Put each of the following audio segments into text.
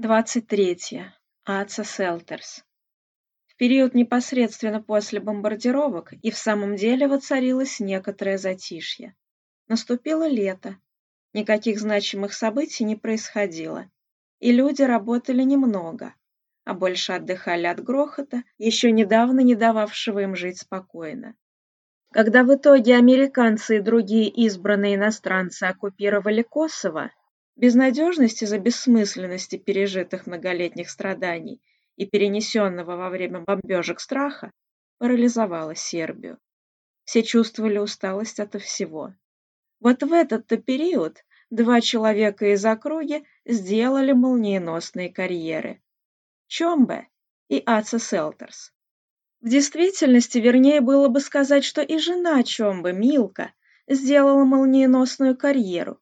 23. Атса Селтерс. В период непосредственно после бомбардировок и в самом деле воцарилось некоторое затишье. Наступило лето. Никаких значимых событий не происходило. И люди работали немного, а больше отдыхали от грохота, еще недавно не дававшего им жить спокойно. Когда в итоге американцы и другие избранные иностранцы оккупировали Косово, безнадежности за бессмысленности пережитых многолетних страданий и перенесенного во время бомбежек страха парализовала Сербию. Все чувствовали усталость от всего. Вот в этот-то период два человека из округи сделали молниеносные карьеры. Чомбе и Аца Селтерс. В действительности, вернее было бы сказать, что и жена Чомбе, Милка, сделала молниеносную карьеру,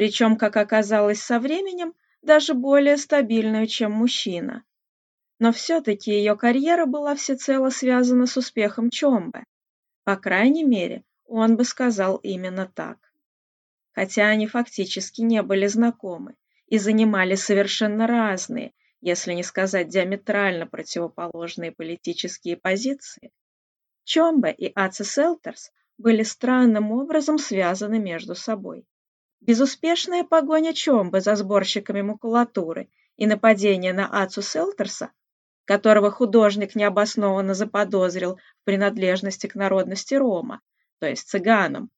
причем, как оказалось со временем, даже более стабильную, чем мужчина. Но все-таки ее карьера была всецело связана с успехом Чомбе. По крайней мере, он бы сказал именно так. Хотя они фактически не были знакомы и занимали совершенно разные, если не сказать диаметрально противоположные политические позиции, Чомбе и Аци Селтерс были странным образом связаны между собой. Безуспешная погоня Чомбы за сборщиками макулатуры и нападение на Ацу Селтерса, которого художник необоснованно заподозрил в принадлежности к народности Рома, то есть цыганам,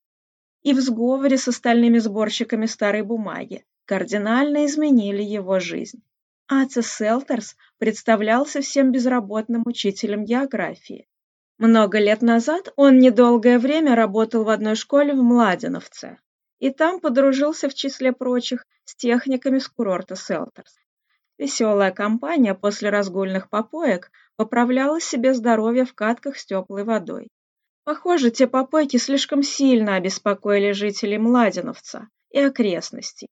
и в сговоре с остальными сборщиками старой бумаги, кардинально изменили его жизнь. Ацис Селтерс представлялся всем безработным учителем географии. Много лет назад он недолгое время работал в одной школе в Младеновце, и там подружился в числе прочих с техниками с курорта Селтерс. Веселая компания после разгульных попоек поправляла себе здоровье в катках с теплой водой. Похоже, те попойки слишком сильно обеспокоили жителей Младеновца и окрестностей.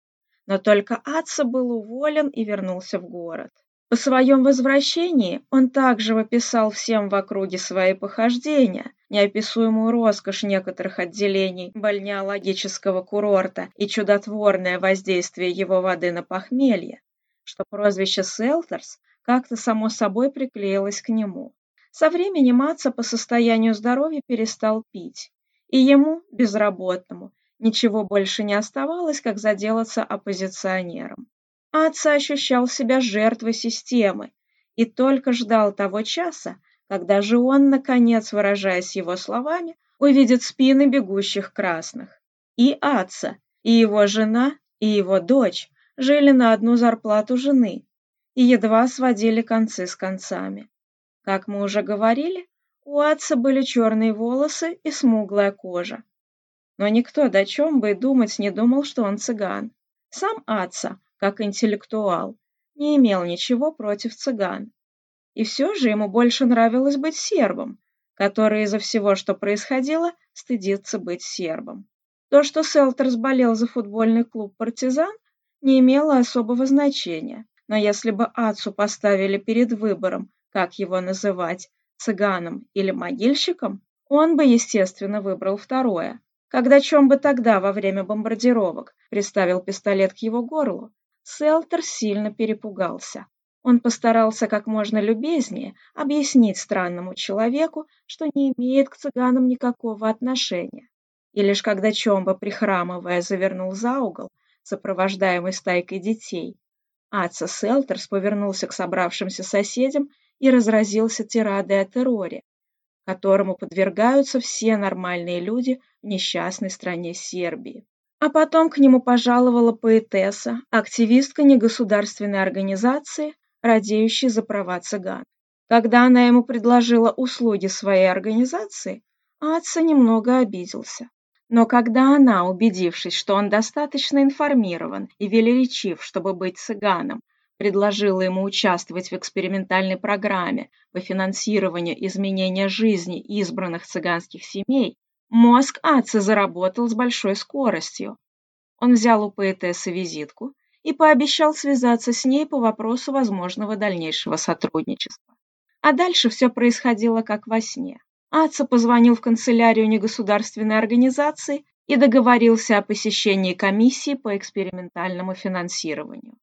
Но только Атца был уволен и вернулся в город. По своем возвращении он также описал всем в округе свои похождения, неописуемую роскошь некоторых отделений бальнеологического курорта и чудотворное воздействие его воды на похмелье, что прозвище Селтерс как-то само собой приклеилось к нему. Со временем Маца по состоянию здоровья перестал пить, и ему, безработному, ничего больше не оставалось, как заделаться оппозиционером. А отца ощущал себя жертвой системы и только ждал того часа, когда же он, наконец, выражаясь его словами, увидит спины бегущих красных. И Атса, и его жена, и его дочь жили на одну зарплату жены и едва сводили концы с концами. Как мы уже говорили, у Атса были черные волосы и смуглая кожа. Но никто до чем бы и думать не думал, что он цыган. Сам Атса как интеллектуал, не имел ничего против цыган. И все же ему больше нравилось быть сербом, который из-за всего, что происходило, стыдится быть сербом. То, что Селтерс болел за футбольный клуб «Партизан», не имело особого значения, но если бы Ацу поставили перед выбором, как его называть, цыганом или могильщиком, он бы, естественно, выбрал второе. Когда Чом бы тогда во время бомбардировок приставил пистолет к его горлу, Селтер сильно перепугался. Он постарался как можно любезнее объяснить странному человеку, что не имеет к цыганам никакого отношения. И лишь когда Чомба, прихрамывая, завернул за угол, сопровождаемый стайкой детей, Атса Селтерс повернулся к собравшимся соседям и разразился тирадой о терроре, которому подвергаются все нормальные люди в несчастной стране Сербии. А потом к нему пожаловала поэтесса, активистка негосударственной организации, радеющей за права цыган. Когда она ему предложила услуги своей организации, Атца немного обиделся. Но когда она, убедившись, что он достаточно информирован и велеречив, чтобы быть цыганом, предложила ему участвовать в экспериментальной программе по финансированию изменения жизни избранных цыганских семей, Мозг Аца заработал с большой скоростью. Он взял у поэтессы визитку и пообещал связаться с ней по вопросу возможного дальнейшего сотрудничества. А дальше все происходило как во сне. Аца позвонил в канцелярию негосударственной организации и договорился о посещении комиссии по экспериментальному финансированию.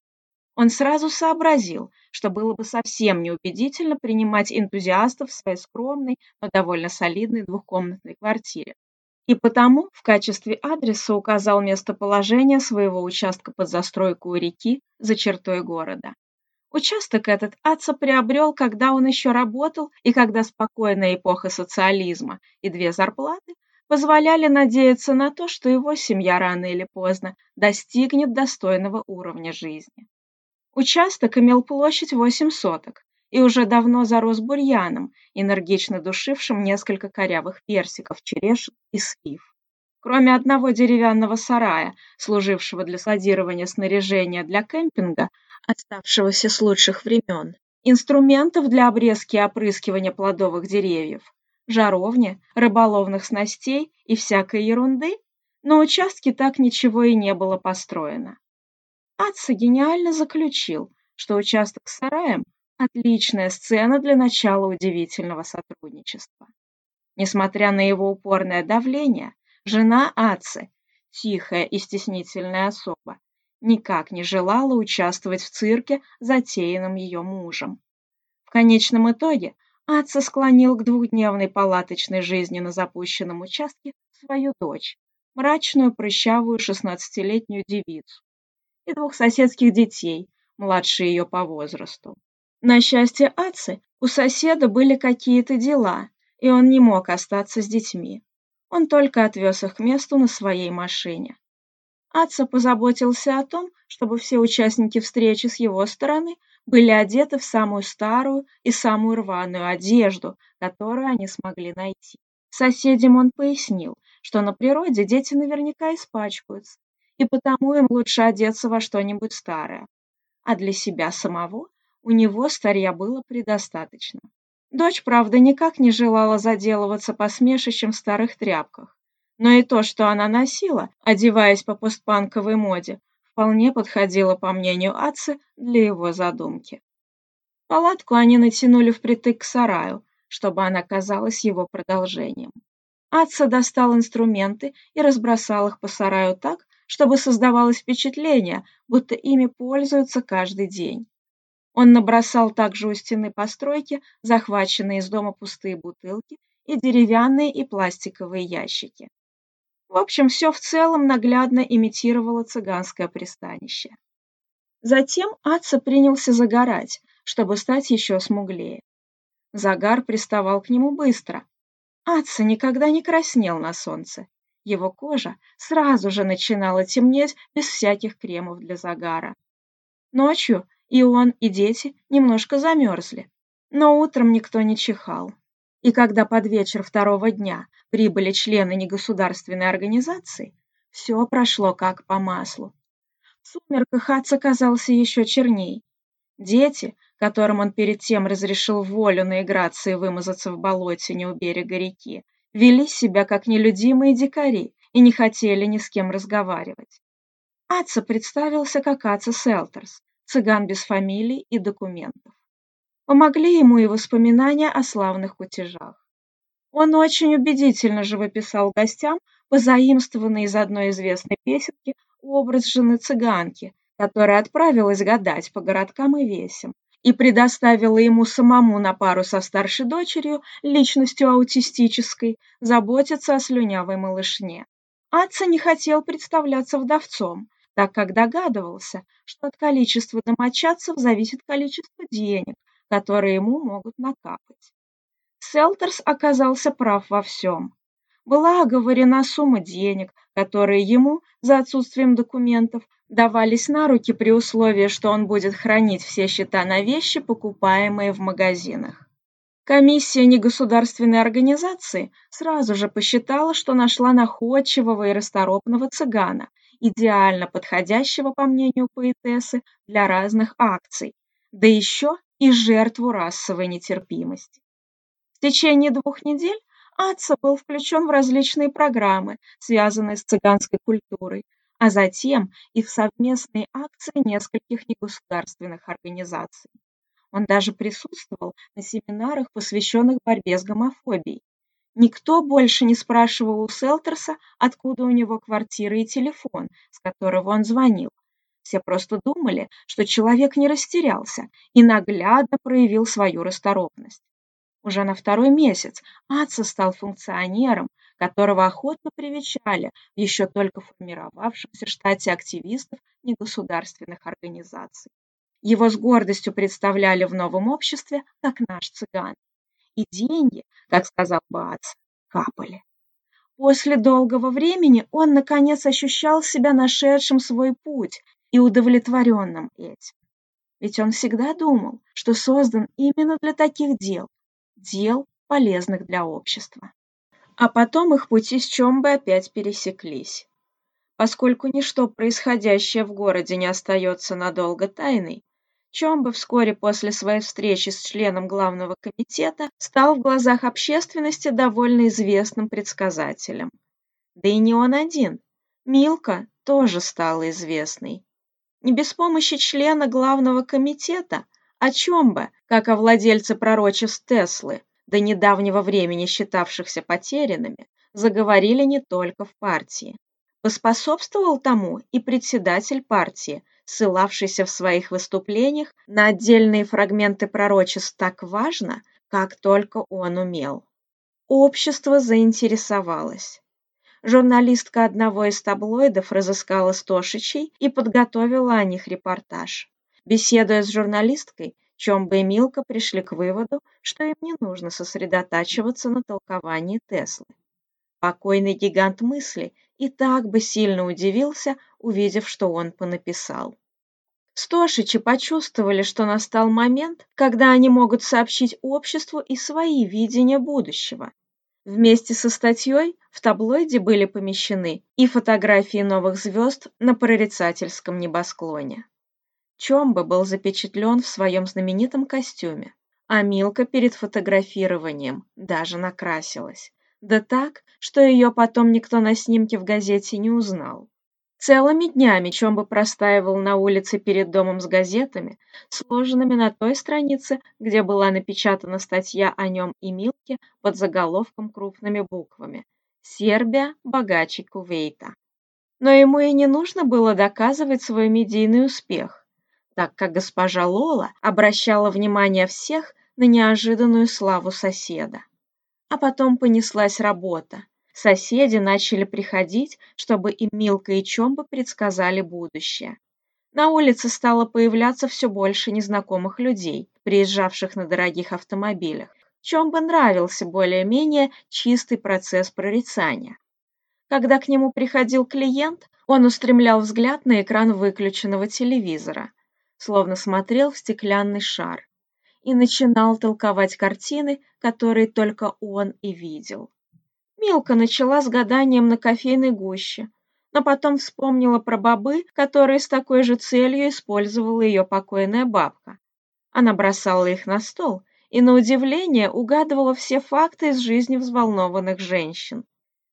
Он сразу сообразил, что было бы совсем неубедительно принимать энтузиастов в своей скромной, но довольно солидной двухкомнатной квартире. И потому в качестве адреса указал местоположение своего участка под застройку у реки за чертой города. Участок этот Атца приобрел, когда он еще работал и когда спокойная эпоха социализма и две зарплаты позволяли надеяться на то, что его семья рано или поздно достигнет достойного уровня жизни. Участок имел площадь 8 соток и уже давно зарос бурьяном, энергично душившим несколько корявых персиков, черешин и слив. Кроме одного деревянного сарая, служившего для складирования снаряжения для кемпинга, оставшегося с лучших времен, инструментов для обрезки и опрыскивания плодовых деревьев, жаровни, рыболовных снастей и всякой ерунды, на участке так ничего и не было построено. Атца гениально заключил, что участок с сараем – отличная сцена для начала удивительного сотрудничества. Несмотря на его упорное давление, жена Атцы, тихая и стеснительная особа, никак не желала участвовать в цирке, затеянном ее мужем. В конечном итоге Атца склонил к двухдневной палаточной жизни на запущенном участке свою дочь, мрачную прыщавую шестнадцатилетнюю девицу, и двух соседских детей, младше ее по возрасту. На счастье Ацы у соседа были какие-то дела, и он не мог остаться с детьми. Он только отвез их к месту на своей машине. Аца позаботился о том, чтобы все участники встречи с его стороны были одеты в самую старую и самую рваную одежду, которую они смогли найти. Соседям он пояснил, что на природе дети наверняка испачкаются, и потому им лучше одеться во что-нибудь старое. А для себя самого у него старья было предостаточно. Дочь, правда, никак не желала заделываться посмешищем в старых тряпках, но и то, что она носила, одеваясь по постпанковой моде, вполне подходило, по мнению Ацы, для его задумки. Палатку они натянули впритык к сараю, чтобы она казалась его продолжением. Атса достал инструменты и разбросал их по сараю так, чтобы создавалось впечатление, будто ими пользуются каждый день. Он набросал также у стены постройки захваченные из дома пустые бутылки и деревянные и пластиковые ящики. В общем, все в целом наглядно имитировало цыганское пристанище. Затем Атца принялся загорать, чтобы стать еще смуглее. Загар приставал к нему быстро. Атца никогда не краснел на солнце, его кожа сразу же начинала темнеть без всяких кремов для загара. Ночью и он, и дети немножко замерзли, но утром никто не чихал. И когда под вечер второго дня прибыли члены негосударственной организации, все прошло как по маслу. В сумерках Ац оказался еще черней. Дети, которым он перед тем разрешил волю наиграться и вымазаться в болоте не у берега реки, вели себя как нелюдимые дикари и не хотели ни с кем разговаривать. Аца представился как Аца Селтерс, цыган без фамилий и документов. Помогли ему и воспоминания о славных кутежах. Он очень убедительно живописал гостям позаимствованный из одной известной песенки образ жены цыганки, которая отправилась гадать по городкам и весям, и предоставила ему самому на пару со старшей дочерью, личностью аутистической, заботиться о слюнявой малышне. Атца не хотел представляться вдовцом, так как догадывался, что от количества домочадцев зависит количество денег, которые ему могут накапать. Селтерс оказался прав во всем. Была оговорена сумма денег, которые ему, за отсутствием документов, давались на руки при условии, что он будет хранить все счета на вещи, покупаемые в магазинах. Комиссия негосударственной организации сразу же посчитала, что нашла находчивого и расторопного цыгана, идеально подходящего, по мнению поэтессы, для разных акций, да еще и жертву расовой нетерпимости. В течение двух недель Адса был включен в различные программы, связанные с цыганской культурой, а затем и в совместные акции нескольких негосударственных организаций. Он даже присутствовал на семинарах, посвященных борьбе с гомофобией. Никто больше не спрашивал у Селтерса, откуда у него квартира и телефон, с которого он звонил. Все просто думали, что человек не растерялся и наглядно проявил свою расторопность. Уже на второй месяц Атса стал функционером, которого охотно привечали в еще только формировавшемся штате активистов негосударственных организаций. Его с гордостью представляли в новом обществе как наш цыган. И деньги, как сказал бац, капали. После долгого времени он, наконец, ощущал себя нашедшим свой путь и удовлетворенным этим. Ведь он всегда думал, что создан именно для таких дел, дел, полезных для общества а потом их пути с Чомбой опять пересеклись. Поскольку ничто происходящее в городе не остается надолго тайной, Чомба вскоре после своей встречи с членом главного комитета стал в глазах общественности довольно известным предсказателем. Да и не он один. Милка тоже стала известной. Не без помощи члена главного комитета, а Чомба, как о владельце пророчеств Теслы, до недавнего времени считавшихся потерянными, заговорили не только в партии. Поспособствовал тому и председатель партии, ссылавшийся в своих выступлениях на отдельные фрагменты пророчеств так важно, как только он умел. Общество заинтересовалось. Журналистка одного из таблоидов разыскала Стошичей и подготовила о них репортаж. Беседуя с журналисткой, и Милка пришли к выводу, что им не нужно сосредотачиваться на толковании Теслы. Покойный гигант мысли и так бы сильно удивился, увидев, что он понаписал. Стошичи почувствовали, что настал момент, когда они могут сообщить обществу и свои видения будущего. Вместе со статьей в таблоиде были помещены и фотографии новых звезд на прорицательском небосклоне. Чомба был запечатлен в своем знаменитом костюме, а Милка перед фотографированием даже накрасилась. Да так, что ее потом никто на снимке в газете не узнал. Целыми днями Чомба простаивал на улице перед домом с газетами, сложенными на той странице, где была напечатана статья о нем и Милке под заголовком крупными буквами «Сербия богаче Кувейта». Но ему и не нужно было доказывать свой медийный успех так как госпожа Лола обращала внимание всех на неожиданную славу соседа. А потом понеслась работа. Соседи начали приходить, чтобы и Милка, и Чомба предсказали будущее. На улице стало появляться все больше незнакомых людей, приезжавших на дорогих автомобилях. Чомба нравился более-менее чистый процесс прорицания. Когда к нему приходил клиент, он устремлял взгляд на экран выключенного телевизора словно смотрел в стеклянный шар, и начинал толковать картины, которые только он и видел. Милка начала с гаданием на кофейной гуще, но потом вспомнила про бобы, которые с такой же целью использовала ее покойная бабка. Она бросала их на стол и, на удивление, угадывала все факты из жизни взволнованных женщин.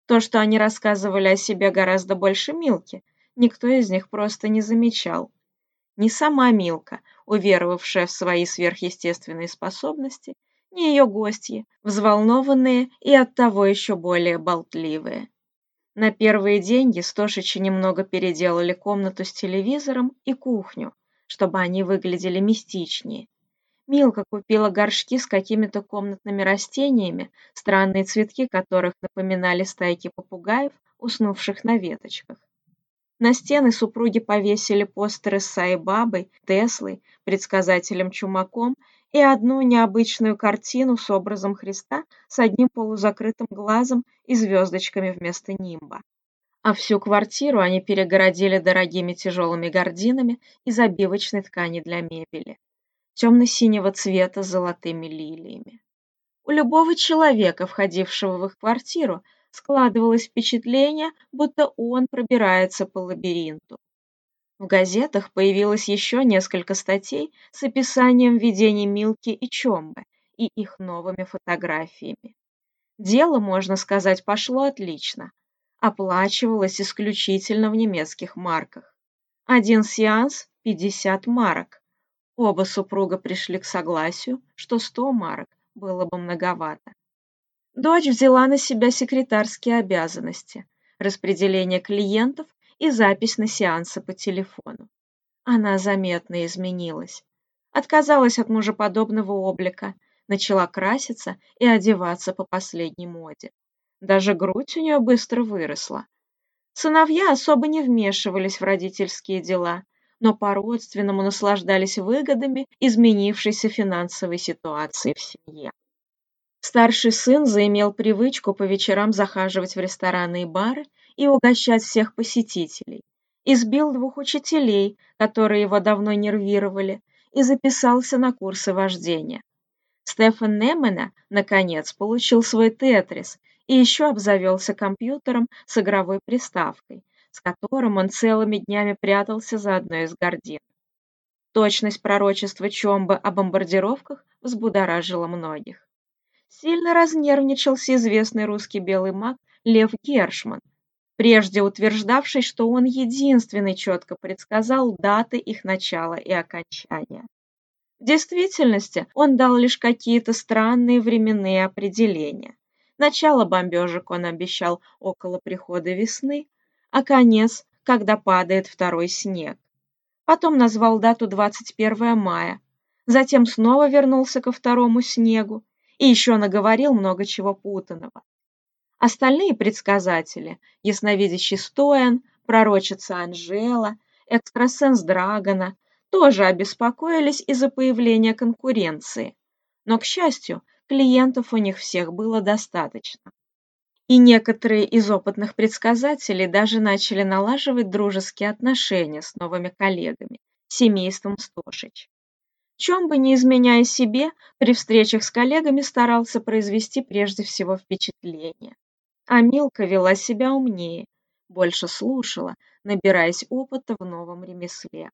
То, что они рассказывали о себе гораздо больше Милки, никто из них просто не замечал. Ни сама Милка, уверовавшая в свои сверхъестественные способности, ни ее гости, взволнованные и оттого еще более болтливые. На первые деньги Стошичи немного переделали комнату с телевизором и кухню, чтобы они выглядели мистичнее. Милка купила горшки с какими-то комнатными растениями, странные цветки которых напоминали стайки попугаев, уснувших на веточках. На стены супруги повесили постеры с Саибабой, Теслой, предсказателем-чумаком и одну необычную картину с образом Христа с одним полузакрытым глазом и звездочками вместо нимба. А всю квартиру они перегородили дорогими тяжелыми гардинами из обивочной ткани для мебели, темно-синего цвета с золотыми лилиями. У любого человека, входившего в их квартиру, Складывалось впечатление, будто он пробирается по лабиринту. В газетах появилось еще несколько статей с описанием видений Милки и Чомбы и их новыми фотографиями. Дело, можно сказать, пошло отлично. Оплачивалось исключительно в немецких марках. Один сеанс – 50 марок. Оба супруга пришли к согласию, что 100 марок было бы многовато. Дочь взяла на себя секретарские обязанности, распределение клиентов и запись на сеансы по телефону. Она заметно изменилась. Отказалась от мужеподобного облика, начала краситься и одеваться по последней моде. Даже грудь у нее быстро выросла. Сыновья особо не вмешивались в родительские дела, но по-родственному наслаждались выгодами изменившейся финансовой ситуации в семье. Старший сын заимел привычку по вечерам захаживать в рестораны и бары и угощать всех посетителей. Избил двух учителей, которые его давно нервировали, и записался на курсы вождения. Стефан Немена, наконец, получил свой тетрис и еще обзавелся компьютером с игровой приставкой, с которым он целыми днями прятался за одной из гордин. Точность пророчества Чомба о бомбардировках взбудоражила многих сильно разнервничался известный русский белый маг Лев Гершман, прежде утверждавший, что он единственный четко предсказал даты их начала и окончания. В действительности он дал лишь какие-то странные временные определения. Начало бомбежек он обещал около прихода весны, а конец, когда падает второй снег. Потом назвал дату 21 мая, затем снова вернулся ко второму снегу и еще наговорил много чего путанного. Остальные предсказатели, ясновидящий Стоен, пророчица Анжела, экстрасенс Драгона, тоже обеспокоились из-за появления конкуренции. Но, к счастью, клиентов у них всех было достаточно. И некоторые из опытных предсказателей даже начали налаживать дружеские отношения с новыми коллегами, семейством Стошич чем бы не изменяя себе, при встречах с коллегами старался произвести прежде всего впечатление. А Милка вела себя умнее, больше слушала, набираясь опыта в новом ремесле.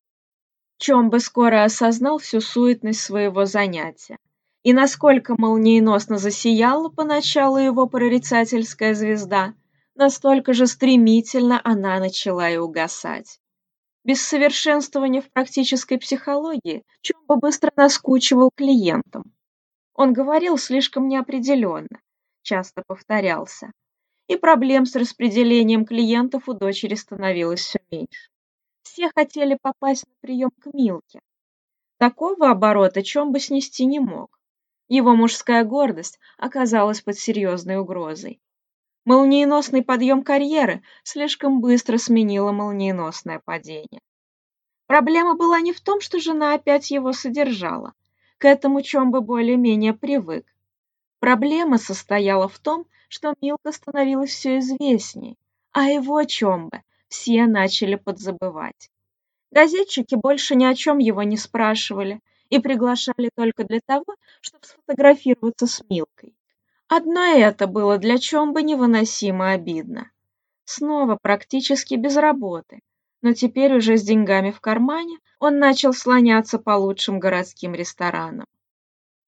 Чем бы скоро осознал всю суетность своего занятия. И насколько молниеносно засияла поначалу его прорицательская звезда, настолько же стремительно она начала и угасать без совершенствования в практической психологии Чумба быстро наскучивал клиентам. Он говорил слишком неопределенно, часто повторялся, и проблем с распределением клиентов у дочери становилось все меньше. Все хотели попасть на прием к Милке. Такого оборота Чомба снести не мог. Его мужская гордость оказалась под серьезной угрозой. Молниеносный подъем карьеры слишком быстро сменило молниеносное падение. Проблема была не в том, что жена опять его содержала. К этому Чомбы более-менее привык. Проблема состояла в том, что Милка становилась все известней, а его Чомбы все начали подзабывать. Газетчики больше ни о чем его не спрашивали и приглашали только для того, чтобы сфотографироваться с Милкой. Одно это было для Чомбы невыносимо обидно. Снова практически без работы, но теперь уже с деньгами в кармане он начал слоняться по лучшим городским ресторанам.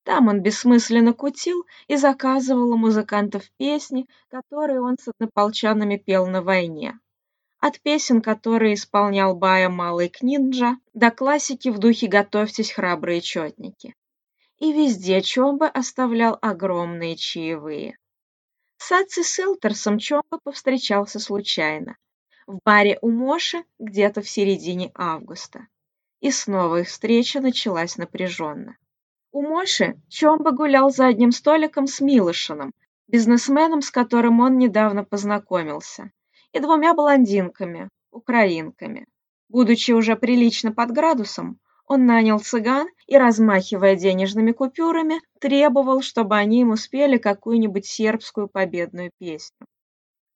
Там он бессмысленно кутил и заказывал у музыкантов песни, которые он с однополчанами пел на войне. От песен, которые исполнял Бая Малый Книнджа, до классики в духе «Готовьтесь, храбрые четники» и везде Чомба оставлял огромные чаевые. С Аци Селтерсом Чомба повстречался случайно, в баре у Моши где-то в середине августа. И снова их встреча началась напряженно. У Моши Чомба гулял за одним столиком с Милышином, бизнесменом, с которым он недавно познакомился, и двумя блондинками, украинками. Будучи уже прилично под градусом, он нанял цыган и, размахивая денежными купюрами, требовал, чтобы они ему спели какую-нибудь сербскую победную песню.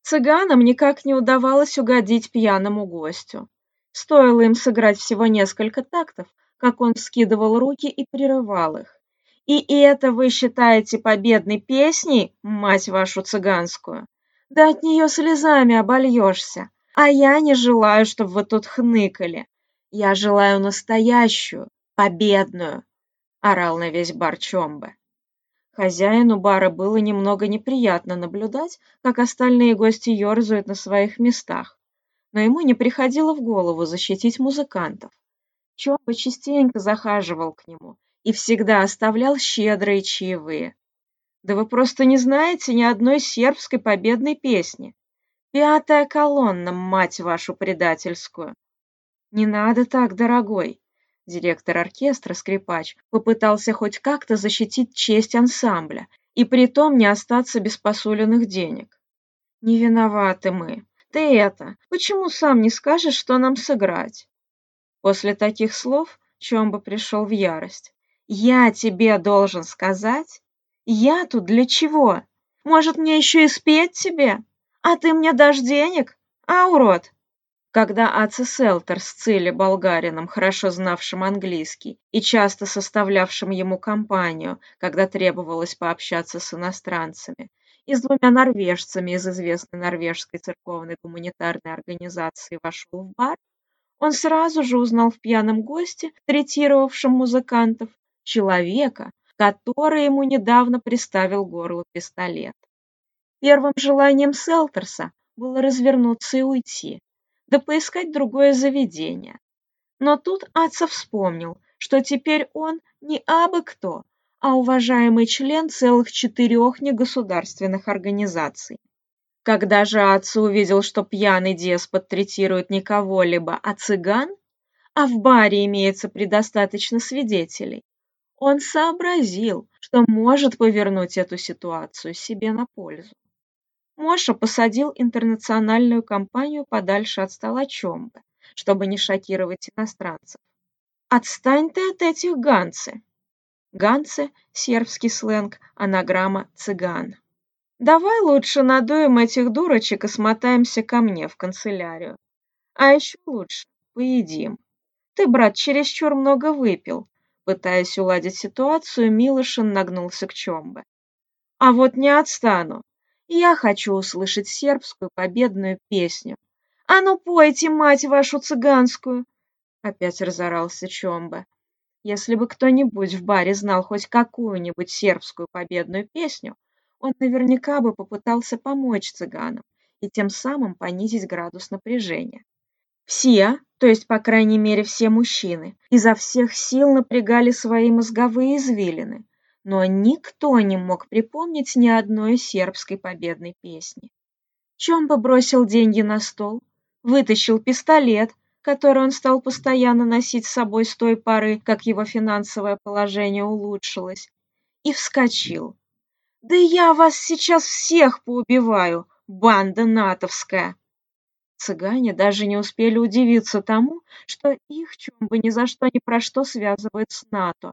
Цыганам никак не удавалось угодить пьяному гостю. Стоило им сыграть всего несколько тактов, как он вскидывал руки и прерывал их. И это вы считаете победной песней, мать вашу цыганскую? Да от нее слезами обольешься. А я не желаю, чтобы вы тут хныкали. Я желаю настоящую, победную!» — орал на весь бар Чомба. Хозяину бара было немного неприятно наблюдать, как остальные гости ерзают на своих местах, но ему не приходило в голову защитить музыкантов. Чомба частенько захаживал к нему и всегда оставлял щедрые чаевые. Да вы просто не знаете ни одной сербской победной песни. Пятая колонна, мать вашу предательскую. Не надо так, дорогой. Директор оркестра, скрипач, попытался хоть как-то защитить честь ансамбля и притом не остаться без посуленных денег. Не виноваты мы. Ты это, почему сам не скажешь, что нам сыграть? После таких слов Чомба пришел в ярость. Я тебе должен сказать? Я тут для чего? Может, мне еще и спеть тебе? А ты мне дашь денег? А, урод, когда Ацисселтер с цели болгарином, хорошо знавшим английский и часто составлявшим ему компанию, когда требовалось пообщаться с иностранцами, и с двумя норвежцами из известной норвежской церковной гуманитарной организации вошел в бар, он сразу же узнал в пьяном госте, третировавшем музыкантов, человека, который ему недавно приставил горло пистолет. Первым желанием Селтерса было развернуться и уйти, да поискать другое заведение. Но тут Атса вспомнил, что теперь он не абы кто, а уважаемый член целых четырех негосударственных организаций. Когда же Атса увидел, что пьяный деспот третирует не кого-либо, а цыган, а в баре имеется предостаточно свидетелей, он сообразил, что может повернуть эту ситуацию себе на пользу. Моша посадил интернациональную компанию подальше от стола Чомба, чтобы не шокировать иностранцев. «Отстань ты от этих ганцы!» Ганцы — сербский сленг, анаграмма «цыган». «Давай лучше надуем этих дурочек и смотаемся ко мне в канцелярию. А еще лучше поедим. Ты, брат, чересчур много выпил». Пытаясь уладить ситуацию, Милошин нагнулся к Чомбе. «А вот не отстану. Я хочу услышать сербскую победную песню. А ну пойте, мать вашу цыганскую!» Опять разорался Чомба. Если бы кто-нибудь в баре знал хоть какую-нибудь сербскую победную песню, он наверняка бы попытался помочь цыганам и тем самым понизить градус напряжения. Все, то есть, по крайней мере, все мужчины, изо всех сил напрягали свои мозговые извилины – но никто не мог припомнить ни одной сербской победной песни. Чомба бросил деньги на стол, вытащил пистолет, который он стал постоянно носить с собой с той поры, как его финансовое положение улучшилось, и вскочил. «Да я вас сейчас всех поубиваю, банда натовская!» Цыгане даже не успели удивиться тому, что их Чумба ни за что ни про что связывает с НАТО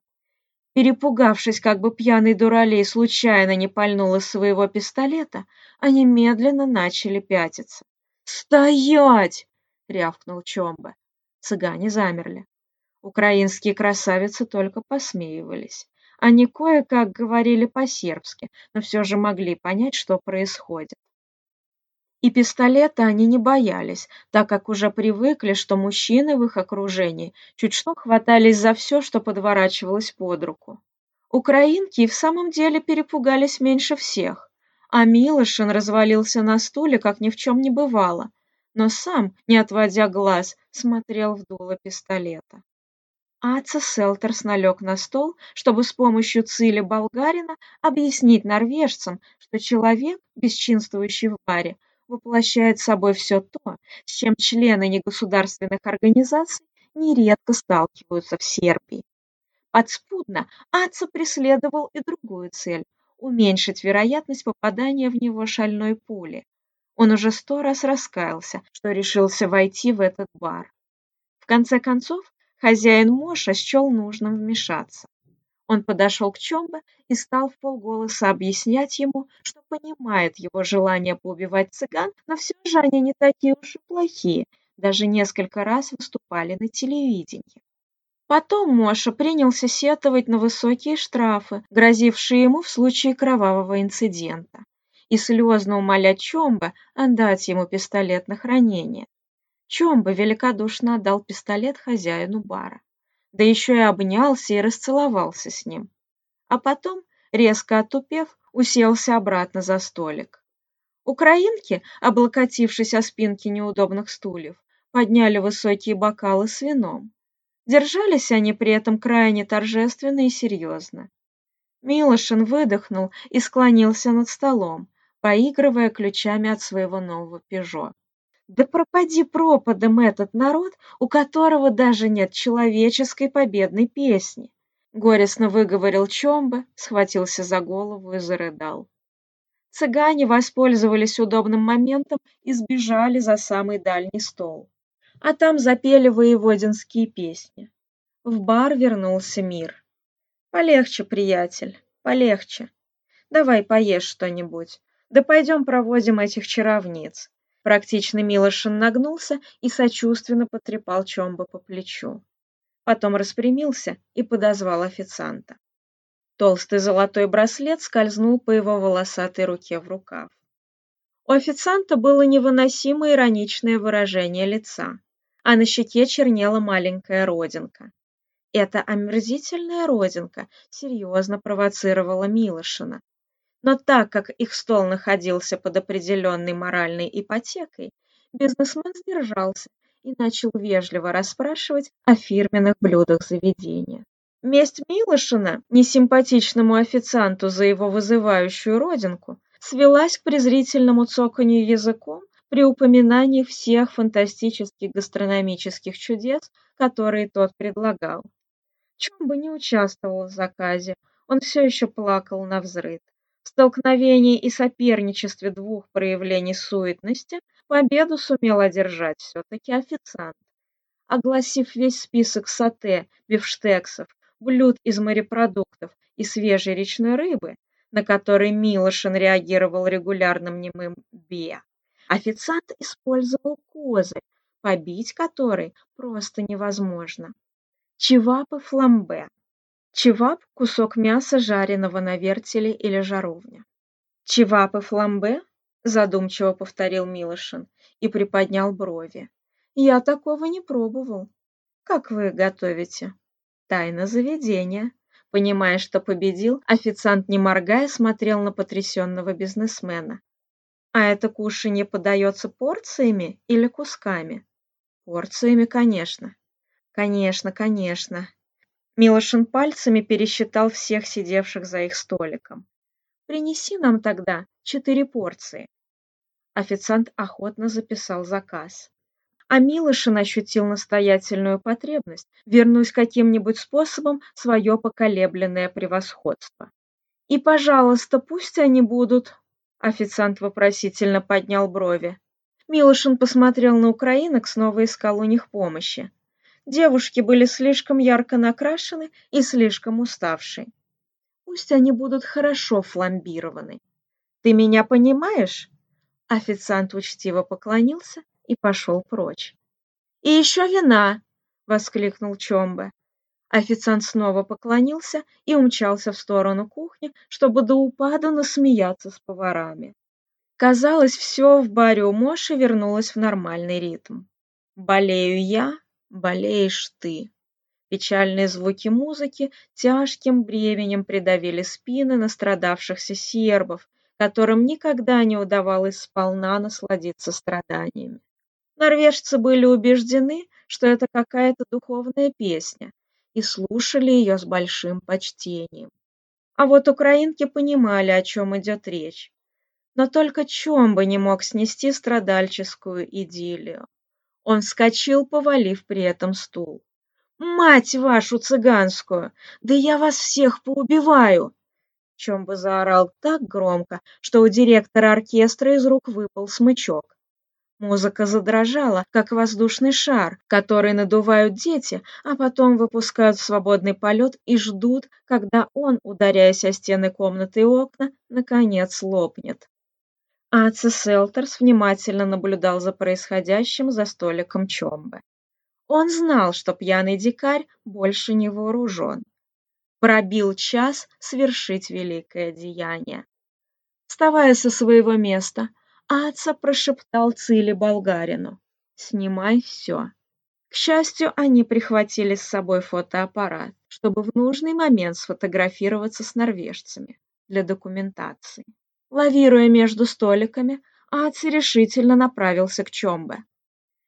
Перепугавшись, как бы пьяный дуралей случайно не пальнул из своего пистолета, они медленно начали пятиться. «Стоять!» — рявкнул Чомба. Цыгане замерли. Украинские красавицы только посмеивались. Они кое-как говорили по-сербски, но все же могли понять, что происходит и пистолета они не боялись, так как уже привыкли, что мужчины в их окружении чуть что хватались за все, что подворачивалось под руку. Украинки в самом деле перепугались меньше всех, а Милошин развалился на стуле, как ни в чем не бывало, но сам, не отводя глаз, смотрел в дуло пистолета. А Аца Селтерс налег на стол, чтобы с помощью Цили Болгарина объяснить норвежцам, что человек, бесчинствующий в баре, воплощает собой все то, с чем члены негосударственных организаций нередко сталкиваются в Сербии. Подспудно Аца преследовал и другую цель – уменьшить вероятность попадания в него шальной пули. Он уже сто раз раскаялся, что решился войти в этот бар. В конце концов, хозяин Моша счел нужным вмешаться. Он подошел к Чомбе и стал в полголоса объяснять ему, что понимает его желание поубивать цыган, но все же они не такие уж и плохие, даже несколько раз выступали на телевидении. Потом Моша принялся сетовать на высокие штрафы, грозившие ему в случае кровавого инцидента, и слезно умолять Чомба отдать ему пистолет на хранение. Чомба великодушно отдал пистолет хозяину бара да еще и обнялся и расцеловался с ним. А потом, резко отупев, уселся обратно за столик. Украинки, облокотившись о спинки неудобных стульев, подняли высокие бокалы с вином. Держались они при этом крайне торжественно и серьезно. Милошин выдохнул и склонился над столом, поигрывая ключами от своего нового «Пежо». Да пропади пропадом этот народ, у которого даже нет человеческой победной песни. Горестно выговорил Чомба, схватился за голову и зарыдал. Цыгане воспользовались удобным моментом и сбежали за самый дальний стол. А там запели воеводинские песни. В бар вернулся мир. «Полегче, приятель, полегче. Давай поешь что-нибудь. Да пойдем проводим этих чаровниц. Практичный Милошин нагнулся и сочувственно потрепал Чомба по плечу. Потом распрямился и подозвал официанта. Толстый золотой браслет скользнул по его волосатой руке в рукав. У официанта было невыносимо ироничное выражение лица, а на щеке чернела маленькая родинка. Эта омерзительная родинка серьезно провоцировала Милошина, но так как их стол находился под определенной моральной ипотекой, бизнесмен сдержался и начал вежливо расспрашивать о фирменных блюдах заведения. Месть Милошина, несимпатичному официанту за его вызывающую родинку, свелась к презрительному цоканью языком при упоминании всех фантастических гастрономических чудес, которые тот предлагал. Чем бы не участвовал в заказе, он все еще плакал на взрыд. В столкновении и соперничестве двух проявлений суетности победу сумел одержать все-таки официант. Огласив весь список сате, бифштексов, блюд из морепродуктов и свежей речной рыбы, на который Милошин реагировал регулярным немым «бе», официант использовал козырь, побить который просто невозможно. Чевапы фламбе Чевап – кусок мяса, жареного на вертеле или жаровне. «Чевапи фламбе?» – задумчиво повторил Милошин и приподнял брови. «Я такого не пробовал. Как вы готовите?» «Тайна заведения». Понимая, что победил, официант, не моргая, смотрел на потрясенного бизнесмена. «А это кушанье подается порциями или кусками?» «Порциями, конечно». «Конечно, конечно», милошин пальцами пересчитал всех сидевших за их столиком принеси нам тогда четыре порции официант охотно записал заказ а милошин ощутил настоятельную потребность вернуть каким нибудь способом свое поколебленное превосходство и пожалуйста пусть они будут официант вопросительно поднял брови милошин посмотрел на украинок снова искал у них помощи девушки были слишком ярко накрашены и слишком уставшие. Пусть они будут хорошо фламбированы. Ты меня понимаешь? Официант учтиво поклонился и пошел прочь. И еще вина, воскликнул Чомба. Официант снова поклонился и умчался в сторону кухни, чтобы до упаду насмеяться с поварами. Казалось, все в баре у Моши вернулось в нормальный ритм. Болею я, болеешь ты». Печальные звуки музыки тяжким бременем придавили спины настрадавшихся сербов, которым никогда не удавалось сполна насладиться страданиями. Норвежцы были убеждены, что это какая-то духовная песня, и слушали ее с большим почтением. А вот украинки понимали, о чем идет речь. Но только чем бы не мог снести страдальческую идиллию. Он вскочил, повалив при этом стул. «Мать вашу цыганскую! Да я вас всех поубиваю!» Чем бы заорал так громко, что у директора оркестра из рук выпал смычок. Музыка задрожала, как воздушный шар, который надувают дети, а потом выпускают в свободный полет и ждут, когда он, ударяясь о стены комнаты и окна, наконец лопнет. Аци Селтерс внимательно наблюдал за происходящим за столиком Чомбы. Он знал, что пьяный дикарь больше не вооружен. Пробил час свершить великое деяние. Вставая со своего места, Аца прошептал Циле болгарину «Снимай все». К счастью, они прихватили с собой фотоаппарат, чтобы в нужный момент сфотографироваться с норвежцами для документации лавируя между столиками, Аци решительно направился к Чомбе.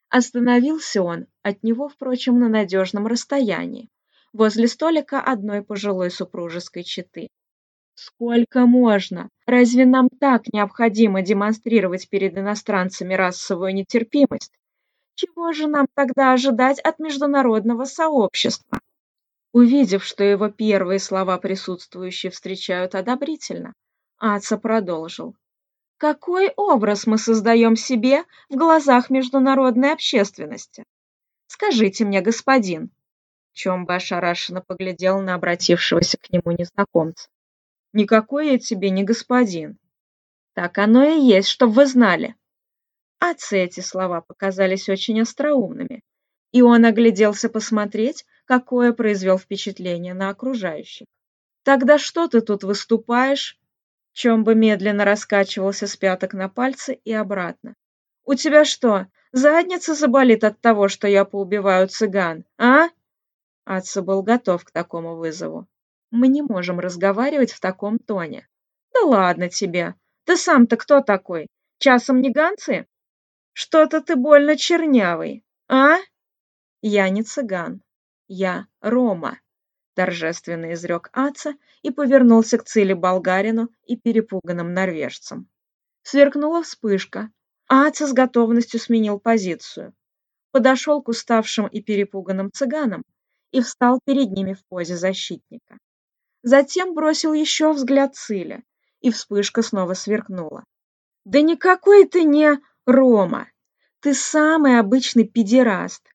Остановился он от него, впрочем, на надежном расстоянии, возле столика одной пожилой супружеской четы. Сколько можно? Разве нам так необходимо демонстрировать перед иностранцами расовую нетерпимость? Чего же нам тогда ожидать от международного сообщества? Увидев, что его первые слова присутствующие встречают одобрительно, Аца продолжил. Какой образ мы создаем себе в глазах международной общественности? Скажите мне, господин. Чомба ошарашенно поглядел на обратившегося к нему незнакомца. Никакой я тебе не господин. Так оно и есть, чтоб вы знали. Отце эти слова показались очень остроумными, и он огляделся посмотреть, какое произвел впечатление на окружающих. «Тогда что ты тут выступаешь Чомбо медленно раскачивался с пяток на пальцы и обратно. «У тебя что, задница заболит от того, что я поубиваю цыган, а?» Атса был готов к такому вызову. «Мы не можем разговаривать в таком тоне». «Да ладно тебе! Ты сам-то кто такой? Часом не ганцы?» «Что-то ты больно чернявый, а?» «Я не цыган. Я Рома» торжественно изрек Аца и повернулся к цели болгарину и перепуганным норвежцам. Сверкнула вспышка. Аца с готовностью сменил позицию. Подошел к уставшим и перепуганным цыганам и встал перед ними в позе защитника. Затем бросил еще взгляд Циля, и вспышка снова сверкнула. «Да никакой ты не Рома! Ты самый обычный педераст!»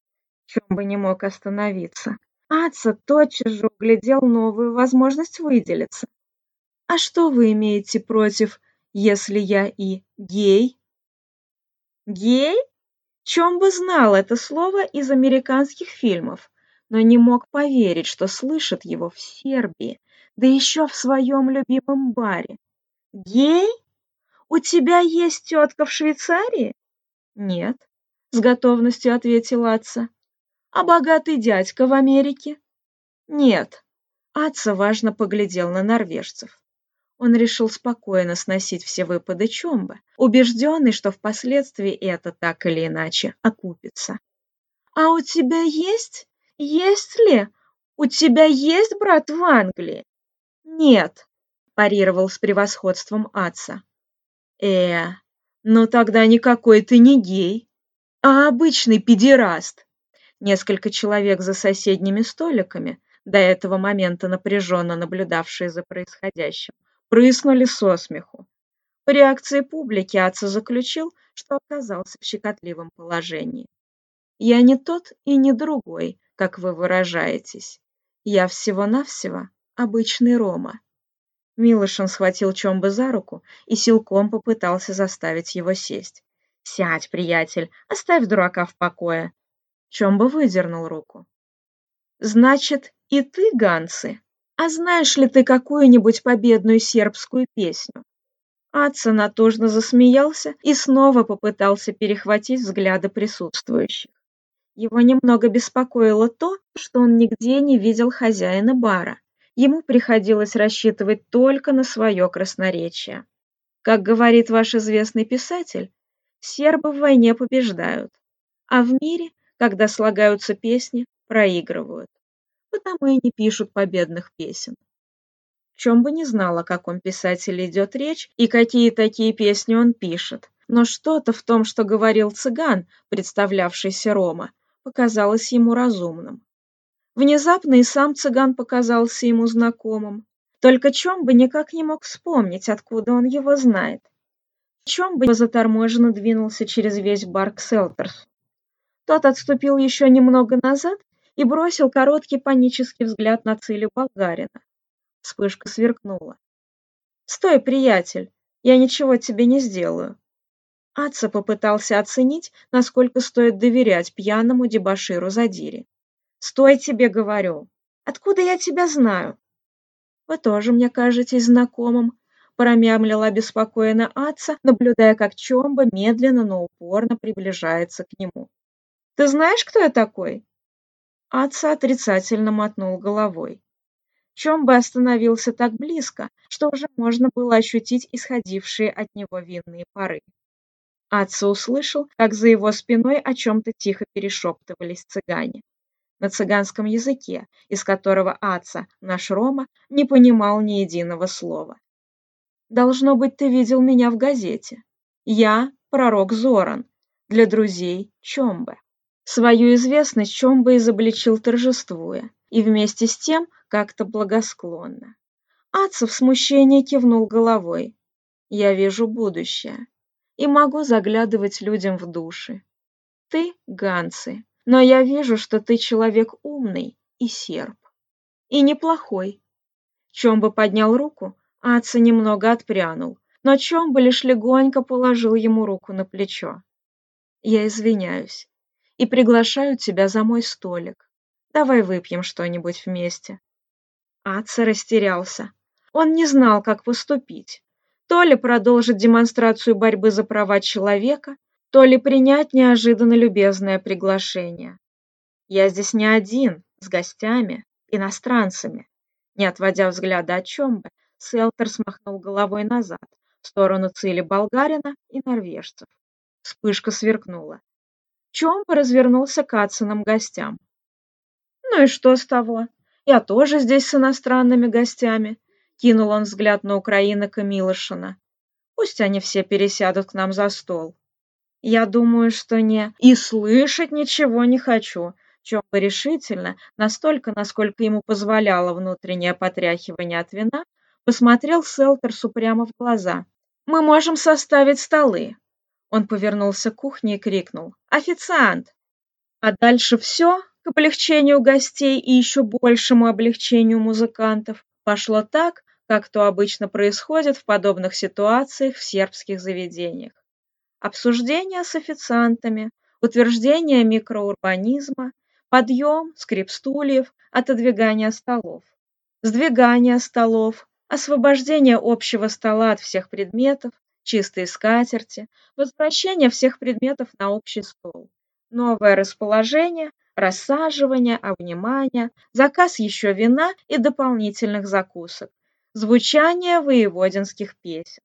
Чем бы не мог остановиться. Аца тотчас же углядел новую возможность выделиться. «А что вы имеете против, если я и гей?» «Гей?» Чем бы знал это слово из американских фильмов, но не мог поверить, что слышит его в Сербии, да еще в своем любимом баре. «Гей? У тебя есть тетка в Швейцарии?» «Нет», — с готовностью ответил отца а богатый дядька в Америке? Нет. Атца важно поглядел на норвежцев. Он решил спокойно сносить все выпады Чомбы, убежденный, что впоследствии это так или иначе окупится. «А у тебя есть? Есть ли? У тебя есть брат в Англии?» «Нет», – парировал с превосходством Атца. «Э, ну тогда никакой ты не гей, а обычный педераст», Несколько человек за соседними столиками, до этого момента напряженно наблюдавшие за происходящим, прыснули со смеху. По реакции публики отца заключил, что оказался в щекотливом положении. «Я не тот и не другой, как вы выражаетесь. Я всего-навсего обычный Рома». Милышин схватил Чомба за руку и силком попытался заставить его сесть. «Сядь, приятель, оставь дурака в покое. Чомбо выдернул руку. «Значит, и ты, Гансы? А знаешь ли ты какую-нибудь победную сербскую песню?» Атца натужно засмеялся и снова попытался перехватить взгляды присутствующих. Его немного беспокоило то, что он нигде не видел хозяина бара. Ему приходилось рассчитывать только на свое красноречие. Как говорит ваш известный писатель, сербы в войне побеждают, а в мире когда слагаются песни, проигрывают. Потому и не пишут победных песен. В чем бы не знал, о каком писателе идет речь и какие такие песни он пишет. Но что-то в том, что говорил цыган, представлявшийся Рома, показалось ему разумным. Внезапно и сам цыган показался ему знакомым. Только чем бы никак не мог вспомнить, откуда он его знает. Чем бы заторможенно двинулся через весь бар к Селтерсу. Тот отступил еще немного назад и бросил короткий панический взгляд на цели болгарина. Вспышка сверкнула. «Стой, приятель, я ничего тебе не сделаю». Атца попытался оценить, насколько стоит доверять пьяному дебоширу Задире. «Стой, тебе говорю! Откуда я тебя знаю?» «Вы тоже мне кажетесь знакомым», — промямлила обеспокоенно Атца, наблюдая, как Чомба медленно, но упорно приближается к нему. Ты знаешь, кто я такой? Атса отрицательно мотнул головой. Чем остановился так близко, что уже можно было ощутить исходившие от него винные пары. Атса услышал, как за его спиной о чем-то тихо перешептывались цыгане. На цыганском языке, из которого Атса, наш Рома, не понимал ни единого слова. «Должно быть, ты видел меня в газете. Я — пророк Зоран. Для друзей — Чомбе» свою известность чем бы изобличил торжествуя, и вместе с тем как-то благосклонно. Аца в смущении кивнул головой. «Я вижу будущее и могу заглядывать людям в души. Ты — Ганцы, но я вижу, что ты человек умный и серп. И неплохой». Чем бы поднял руку, Аца немного отпрянул, но Чем бы лишь легонько положил ему руку на плечо. «Я извиняюсь, и приглашают тебя за мой столик. Давай выпьем что-нибудь вместе». Атца растерялся. Он не знал, как поступить. То ли продолжить демонстрацию борьбы за права человека, то ли принять неожиданно любезное приглашение. «Я здесь не один, с гостями, иностранцами». Не отводя взгляда от Чомбы, Селтер смахнул головой назад, в сторону цели болгарина и норвежцев. Вспышка сверкнула. Чомб развернулся к Ацинам гостям. «Ну и что с того? Я тоже здесь с иностранными гостями», — кинул он взгляд на украинок и Милошина. «Пусть они все пересядут к нам за стол». «Я думаю, что не...» «И слышать ничего не хочу», чем бы решительно, настолько, насколько ему позволяло внутреннее потряхивание от вина, посмотрел Селтерсу прямо в глаза. «Мы можем составить столы. Он повернулся к кухне и крикнул. «Официант!» А дальше все, к облегчению гостей и еще большему облегчению музыкантов, пошло так, как то обычно происходит в подобных ситуациях в сербских заведениях. Обсуждение с официантами, утверждение микроурбанизма, подъем, скрип стульев, отодвигание столов, сдвигание столов, освобождение общего стола от всех предметов, чистые скатерти, возвращение всех предметов на общий стол, новое расположение, рассаживание, обнимание, заказ еще вина и дополнительных закусок, звучание воеводинских песен.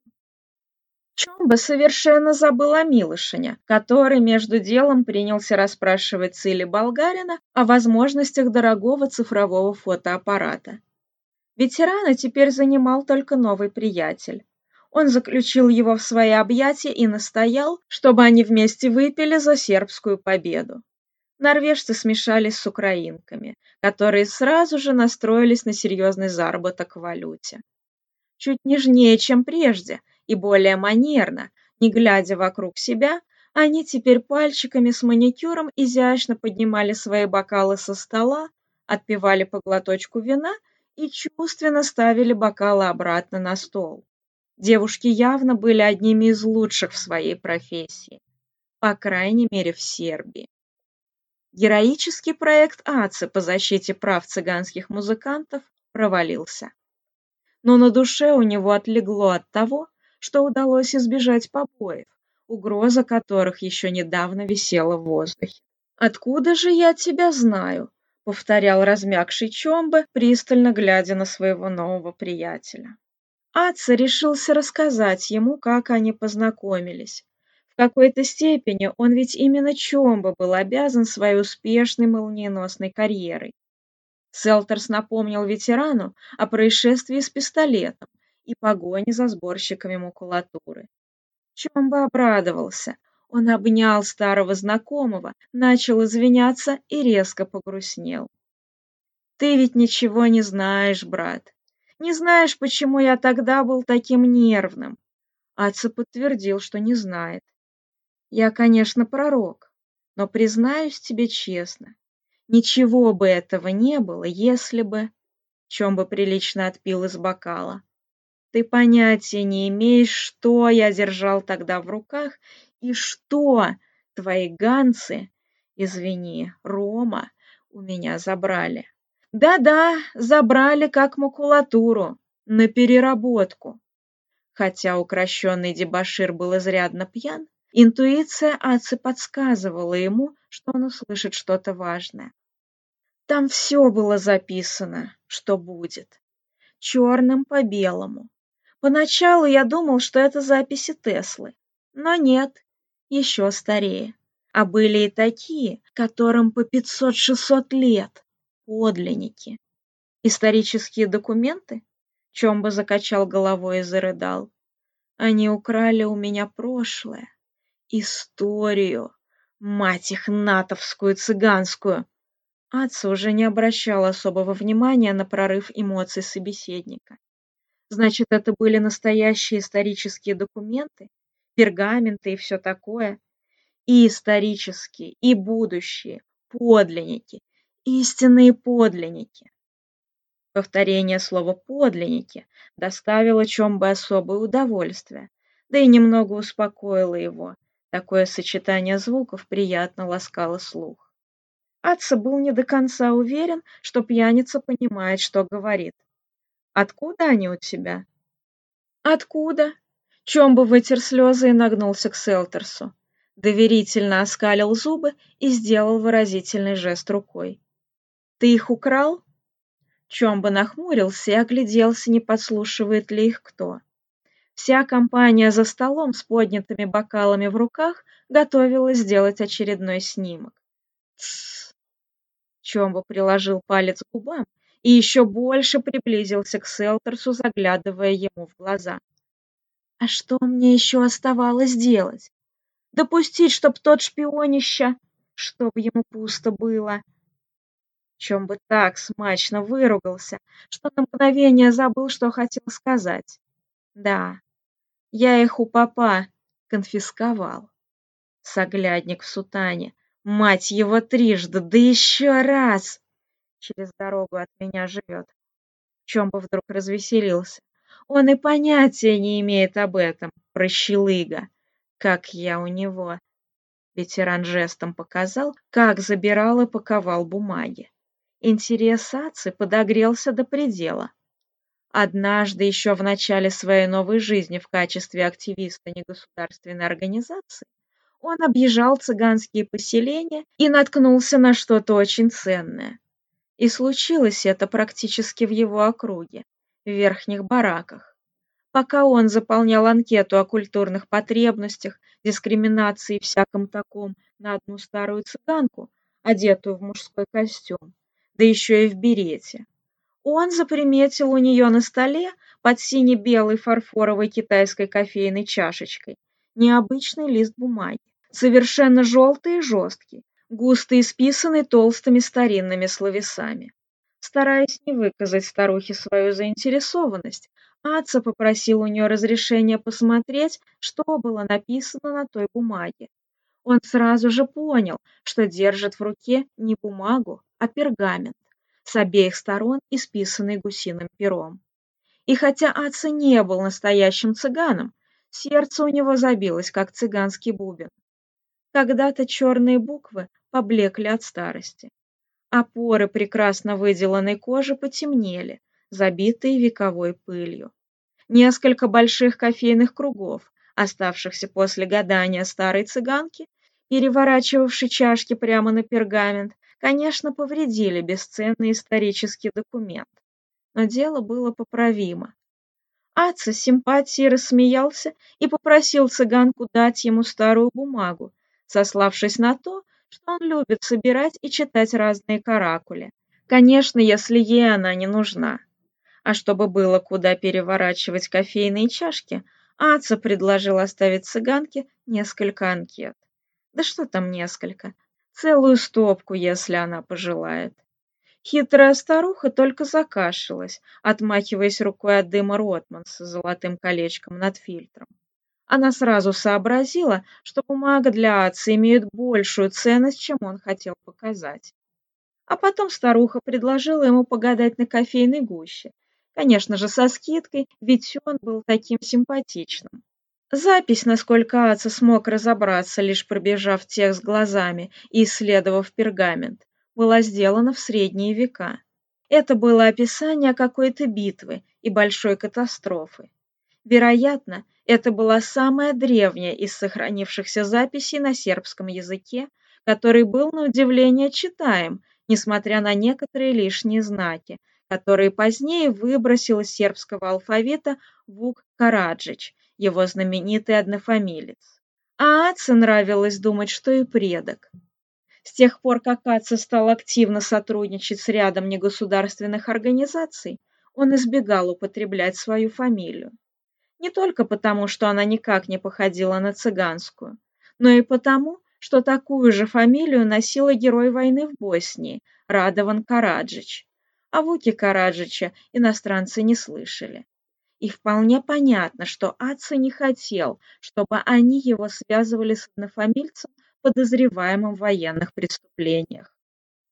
Чомба совершенно забыла о который между делом принялся расспрашивать Цили Болгарина о возможностях дорогого цифрового фотоаппарата. Ветерана теперь занимал только новый приятель. Он заключил его в свои объятия и настоял, чтобы они вместе выпили за сербскую победу. Норвежцы смешались с украинками, которые сразу же настроились на серьезный заработок в валюте. Чуть нежнее, чем прежде, и более манерно, не глядя вокруг себя, они теперь пальчиками с маникюром изящно поднимали свои бокалы со стола, отпивали по глоточку вина и чувственно ставили бокалы обратно на стол. Девушки явно были одними из лучших в своей профессии, по крайней мере в Сербии. Героический проект АЦИ по защите прав цыганских музыкантов провалился. Но на душе у него отлегло от того, что удалось избежать побоев, угроза которых еще недавно висела в воздухе. «Откуда же я тебя знаю?» — повторял размягший чомбы пристально глядя на своего нового приятеля. Аца решился рассказать ему, как они познакомились. В какой-то степени он ведь именно Чомбо был обязан своей успешной молниеносной карьерой. Селтерс напомнил ветерану о происшествии с пистолетом и погоне за сборщиками макулатуры. Чомбо обрадовался. Он обнял старого знакомого, начал извиняться и резко погрустнел. «Ты ведь ничего не знаешь, брат. Не знаешь, почему я тогда был таким нервным?» Аца подтвердил, что не знает. «Я, конечно, пророк, но признаюсь тебе честно, ничего бы этого не было, если бы...» Чем бы прилично отпил из бокала. «Ты понятия не имеешь, что я держал тогда в руках и что твои ганцы, извини, Рома, у меня забрали». Да-да, забрали как макулатуру, на переработку. Хотя укращенный дебошир был изрядно пьян, интуиция Ацы подсказывала ему, что он услышит что-то важное. Там все было записано, что будет. Черным по белому. Поначалу я думал, что это записи Теслы. Но нет, еще старее. А были и такие, которым по 500-600 лет подлинники, исторические документы, Чомба закачал головой и зарыдал. Они украли у меня прошлое, историю, мать их натовскую, цыганскую. Атса уже не обращала особого внимания на прорыв эмоций собеседника. Значит, это были настоящие исторические документы, пергаменты и все такое. И исторические, и будущие, подлинники, истинные подлинники. Повторение слова «подлинники» доставило Чомбе особое удовольствие, да и немного успокоило его. Такое сочетание звуков приятно ласкало слух. Атца был не до конца уверен, что пьяница понимает, что говорит. «Откуда они у тебя?» «Откуда?» Чомбо вытер слезы и нагнулся к Селтерсу. Доверительно оскалил зубы и сделал выразительный жест рукой. Ты их украл? Чомба нахмурился и огляделся, не подслушивает ли их кто. Вся компания за столом с поднятыми бокалами в руках готовилась сделать очередной снимок. Тссс! Чомба приложил палец к губам и еще больше приблизился к Селтерсу, заглядывая ему в глаза. А что мне еще оставалось делать? Допустить, чтоб тот шпионища, чтоб ему пусто было — чем бы так смачно выругался, что на мгновение забыл, что хотел сказать. Да, я их у папа конфисковал. Соглядник в сутане. Мать его трижды, да еще раз! Через дорогу от меня живет. чем бы вдруг развеселился. Он и понятия не имеет об этом, прощелыга, как я у него. Ветеран жестом показал, как забирал и паковал бумаги. Интерес Аци подогрелся до предела. Однажды еще в начале своей новой жизни в качестве активиста негосударственной организации он объезжал цыганские поселения и наткнулся на что-то очень ценное. И случилось это практически в его округе, в верхних бараках. Пока он заполнял анкету о культурных потребностях, дискриминации и всяком таком да еще и в берете. Он заприметил у нее на столе под сине-белой фарфоровой китайской кофейной чашечкой необычный лист бумаги, совершенно желтый и жесткий, густо исписанный толстыми старинными словесами. Стараясь не выказать старухе свою заинтересованность, Аца попросил у нее разрешения посмотреть, что было написано на той бумаге, он сразу же понял, что держит в руке не бумагу, а пергамент, с обеих сторон исписанный гусиным пером. И хотя Аца не был настоящим цыганом, сердце у него забилось, как цыганский бубен. Когда-то черные буквы поблекли от старости. Опоры прекрасно выделанной кожи потемнели, забитые вековой пылью. Несколько больших кофейных кругов, оставшихся после гадания старой цыганки, переворачивавший чашки прямо на пергамент, конечно, повредили бесценный исторический документ. Но дело было поправимо. Аца с симпатией рассмеялся и попросил цыганку дать ему старую бумагу, сославшись на то, что он любит собирать и читать разные каракули. Конечно, если ей она не нужна. А чтобы было куда переворачивать кофейные чашки, Аца предложил оставить цыганке несколько анкет. Да что там несколько? Целую стопку, если она пожелает. Хитрая старуха только закашилась, отмахиваясь рукой от дыма Ротманса с золотым колечком над фильтром. Она сразу сообразила, что бумага для отца имеет большую ценность, чем он хотел показать. А потом старуха предложила ему погадать на кофейной гуще. Конечно же, со скидкой, ведь он был таким симпатичным. Запись, насколько Аца смог разобраться, лишь пробежав текст глазами и исследовав пергамент, была сделана в средние века. Это было описание какой-то битвы и большой катастрофы. Вероятно, это была самая древняя из сохранившихся записей на сербском языке, который был на удивление читаем, несмотря на некоторые лишние знаки, которые позднее выбросил из сербского алфавита Вук Караджич – его знаменитый однофамилец. А Аце нравилось думать, что и предок. С тех пор, как Аце стал активно сотрудничать с рядом негосударственных организаций, он избегал употреблять свою фамилию. Не только потому, что она никак не походила на цыганскую, но и потому, что такую же фамилию носила герой войны в Боснии Радован Караджич. О а Вуке Караджича иностранцы не слышали. И вполне понятно, что Атца не хотел, чтобы они его связывали с однофамильцем, подозреваемым в военных преступлениях.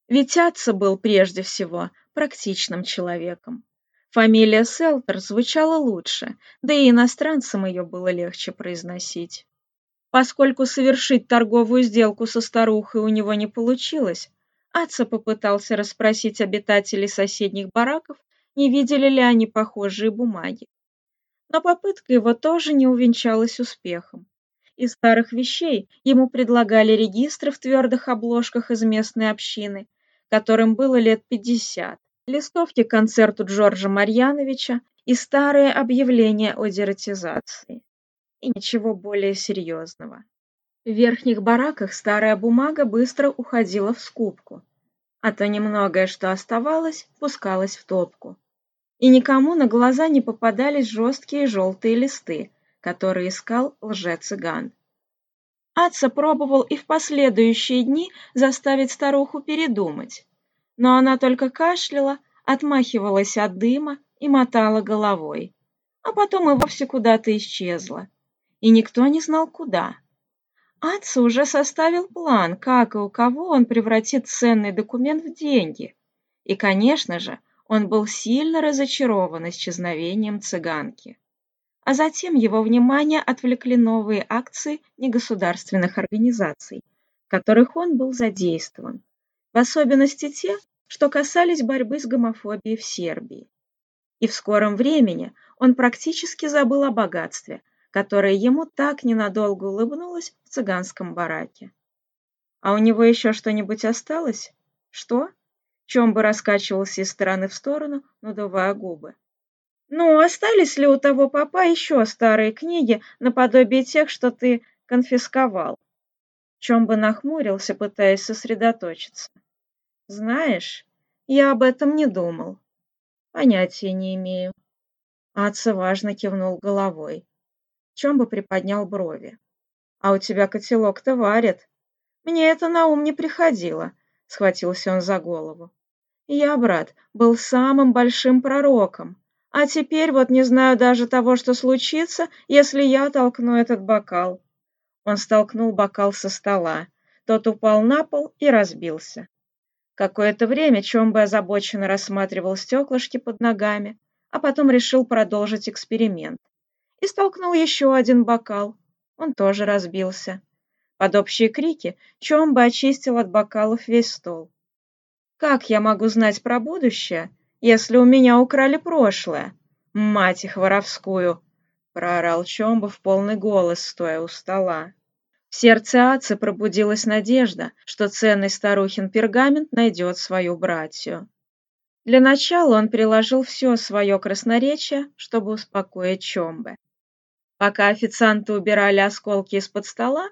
Ведь Атца был прежде всего практичным человеком. Фамилия Селтер звучала лучше, да и иностранцам ее было легче произносить. Поскольку совершить торговую сделку со старухой у него не получилось, Атца попытался расспросить обитателей соседних бараков, не видели ли они похожие бумаги но попытка его тоже не увенчалась успехом. Из старых вещей ему предлагали регистры в твердых обложках из местной общины, которым было лет 50, листовки к концерту Джорджа Марьяновича и старые объявления о дератизации. И ничего более серьезного. В верхних бараках старая бумага быстро уходила в скупку, а то немногое, что оставалось, пускалось в топку и никому на глаза не попадались жесткие желтые листы, которые искал лже-цыган. Атса пробовал и в последующие дни заставить старуху передумать, но она только кашляла, отмахивалась от дыма и мотала головой, а потом и вовсе куда-то исчезла, и никто не знал куда. Адса уже составил план, как и у кого он превратит ценный документ в деньги, и, конечно же, он был сильно разочарован исчезновением цыганки. А затем его внимание отвлекли новые акции негосударственных организаций, в которых он был задействован, в особенности те, что касались борьбы с гомофобией в Сербии. И в скором времени он практически забыл о богатстве, которое ему так ненадолго улыбнулось в цыганском бараке. А у него еще что-нибудь осталось? Что? Чомба раскачивался из стороны в сторону, надувая губы. «Ну, остались ли у того папа еще старые книги, наподобие тех, что ты конфисковал?» Чомба нахмурился, пытаясь сосредоточиться. «Знаешь, я об этом не думал. Понятия не имею». Аца важно кивнул головой. Чомба приподнял брови. «А у тебя котелок-то варит. Мне это на ум не приходило», — схватился он за голову. Я, брат, был самым большим пророком. А теперь вот не знаю даже того, что случится, если я толкну этот бокал. Он столкнул бокал со стола. Тот упал на пол и разбился. Какое-то время Чомбы озабоченно рассматривал стеклышки под ногами, а потом решил продолжить эксперимент. И столкнул еще один бокал. Он тоже разбился. Под общие крики Чомбы очистил от бокалов весь стол. Как я могу знать про будущее, если у меня украли прошлое? Мать их воровскую!» Проорал Чомба в полный голос, стоя у стола. В сердце Аци пробудилась надежда, что ценный старухин пергамент найдет свою братью. Для начала он приложил все свое красноречие, чтобы успокоить Чомбе. Пока официанты убирали осколки из-под стола,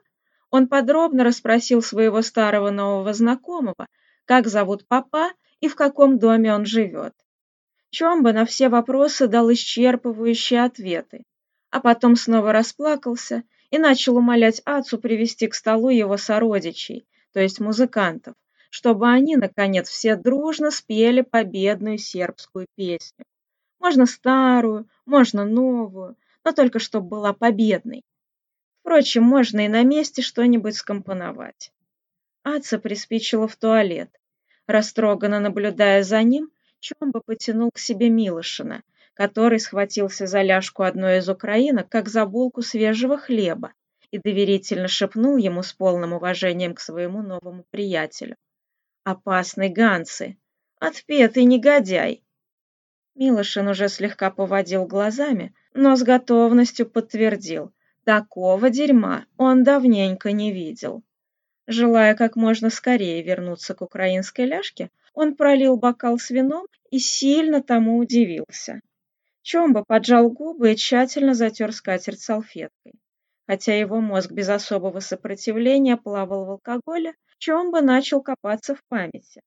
он подробно расспросил своего старого нового знакомого как зовут папа и в каком доме он живет. Чомба на все вопросы дал исчерпывающие ответы, а потом снова расплакался и начал умолять Ацу привести к столу его сородичей, то есть музыкантов, чтобы они, наконец, все дружно спели победную сербскую песню. Можно старую, можно новую, но только чтобы была победной. Впрочем, можно и на месте что-нибудь скомпоновать. Аца приспичила в туалет, растроганно наблюдая за ним, Чомба потянул к себе Милошина, который схватился за ляжку одной из украинок, как за булку свежего хлеба, и доверительно шепнул ему с полным уважением к своему новому приятелю. «Опасный Ганцы! Отпетый негодяй!» Милошин уже слегка поводил глазами, но с готовностью подтвердил, такого дерьма он давненько не видел. Желая как можно скорее вернуться к украинской ляжке, он пролил бокал с вином и сильно тому удивился. Чомба поджал губы и тщательно затер скатерть салфеткой. Хотя его мозг без особого сопротивления плавал в алкоголе, Чомба начал копаться в памяти.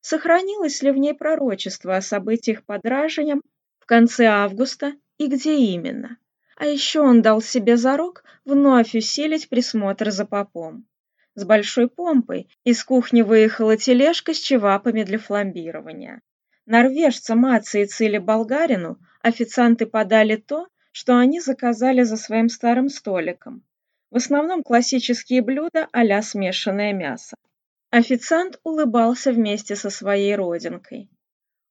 Сохранилось ли в ней пророчество о событиях под Раженем в конце августа и где именно? А еще он дал себе зарок вновь усилить присмотр за попом с большой помпой. Из кухни выехала тележка с чевапами для фламбирования. Норвежца, Аце и цили Болгарину официанты подали то, что они заказали за своим старым столиком. В основном классические блюда а смешанное мясо. Официант улыбался вместе со своей родинкой.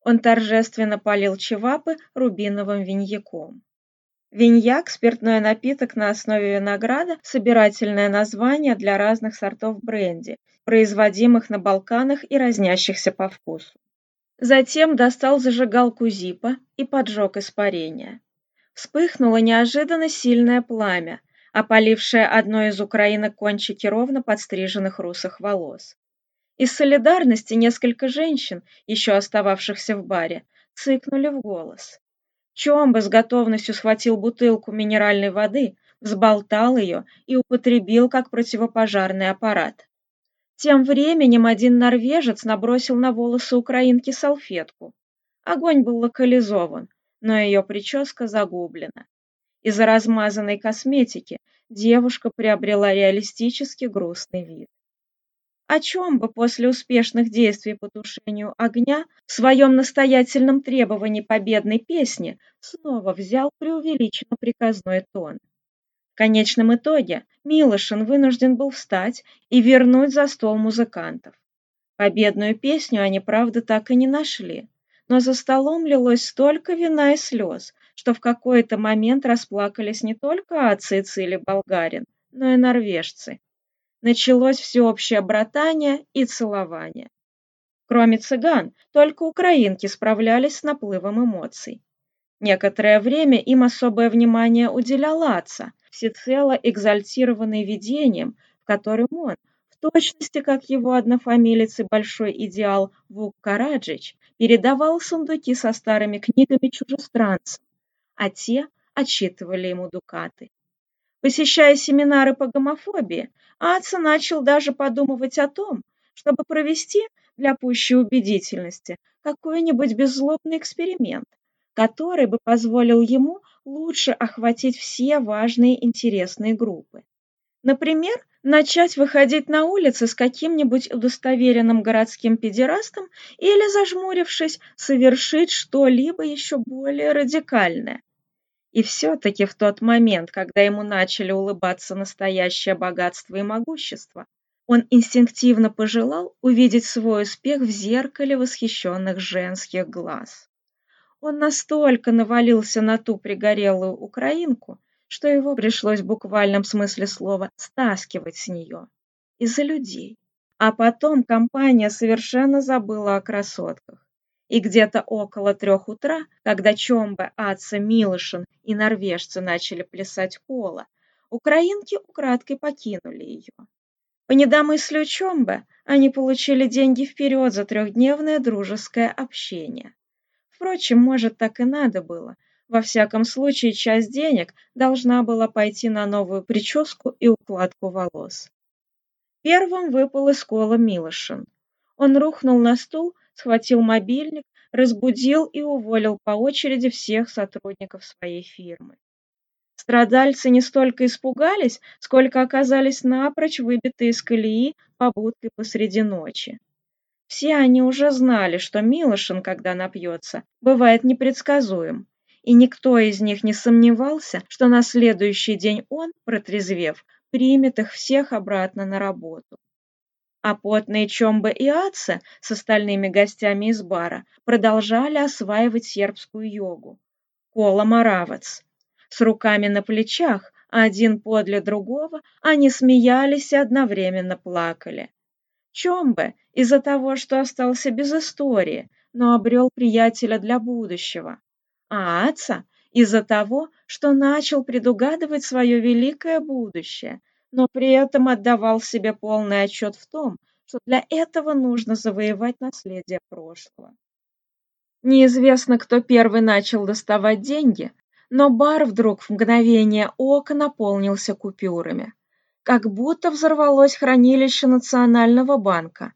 Он торжественно полил чевапы рубиновым виньяком. Виньяк – спиртной напиток на основе винограда, собирательное название для разных сортов бренди, производимых на Балканах и разнящихся по вкусу. Затем достал зажигалку Зипа и поджег испарение. Вспыхнуло неожиданно сильное пламя, опалившее одной из Украины кончики ровно подстриженных русых волос. Из солидарности несколько женщин, еще остававшихся в баре, цыкнули в голос. Чомба с готовностью схватил бутылку минеральной воды, взболтал ее и употребил как противопожарный аппарат. Тем временем один норвежец набросил на волосы украинки салфетку. Огонь был локализован, но ее прическа загублена. Из-за размазанной косметики девушка приобрела реалистически грустный вид о чем бы после успешных действий по тушению огня в своем настоятельном требовании победной песни снова взял преувеличенно приказной тон. В конечном итоге Милошин вынужден был встать и вернуть за стол музыкантов. Победную песню они, правда, так и не нашли, но за столом лилось столько вина и слез, что в какой-то момент расплакались не только ацийцы или болгарин, но и норвежцы. Началось всеобщее братание и целование. Кроме цыган, только украинки справлялись с наплывом эмоций. Некоторое время им особое внимание уделял Аца, всецело экзальтированный видением, в котором он, в точности как его однофамилец и большой идеал Вук Караджич, передавал сундуки со старыми книгами чужестранцам, а те отчитывали ему дукаты посещая семинары по гомофобии, Атсон начал даже подумывать о том, чтобы провести для пущей убедительности какой-нибудь беззлобный эксперимент, который бы позволил ему лучше охватить все важные интересные группы. Например, начать выходить на улицы с каким-нибудь удостоверенным городским педерастом или, зажмурившись, совершить что-либо еще более радикальное – и все-таки в тот момент, когда ему начали улыбаться настоящее богатство и могущество, он инстинктивно пожелал увидеть свой успех в зеркале восхищенных женских глаз. Он настолько навалился на ту пригорелую украинку, что его пришлось в буквальном смысле слова стаскивать с нее из-за людей. А потом компания совершенно забыла о красотках. И где-то около трех утра, когда Чомбе, Аца, Милышин и норвежцы начали плясать кола, украинки украдкой покинули ее. По недомыслию Чомбе они получили деньги вперед за трехдневное дружеское общение. Впрочем, может, так и надо было. Во всяком случае, часть денег должна была пойти на новую прическу и укладку волос. Первым выпал из кола Милышин. Он рухнул на стул схватил мобильник, разбудил и уволил по очереди всех сотрудников своей фирмы. Страдальцы не столько испугались, сколько оказались напрочь выбиты из колеи побудкой посреди ночи. Все они уже знали, что Милошин, когда напьется, бывает непредсказуем, и никто из них не сомневался, что на следующий день он, протрезвев, примет их всех обратно на работу а потные Чомба и Аца с остальными гостями из бара продолжали осваивать сербскую йогу. Кола Маравец. С руками на плечах, один подле другого, они смеялись и одновременно плакали. Чомбе из-за того, что остался без истории, но обрел приятеля для будущего. А Аца из-за того, что начал предугадывать свое великое будущее, но при этом отдавал себе полный отчет в том, что для этого нужно завоевать наследие прошлого. Неизвестно, кто первый начал доставать деньги, но бар вдруг в мгновение ока наполнился купюрами. Как будто взорвалось хранилище Национального банка.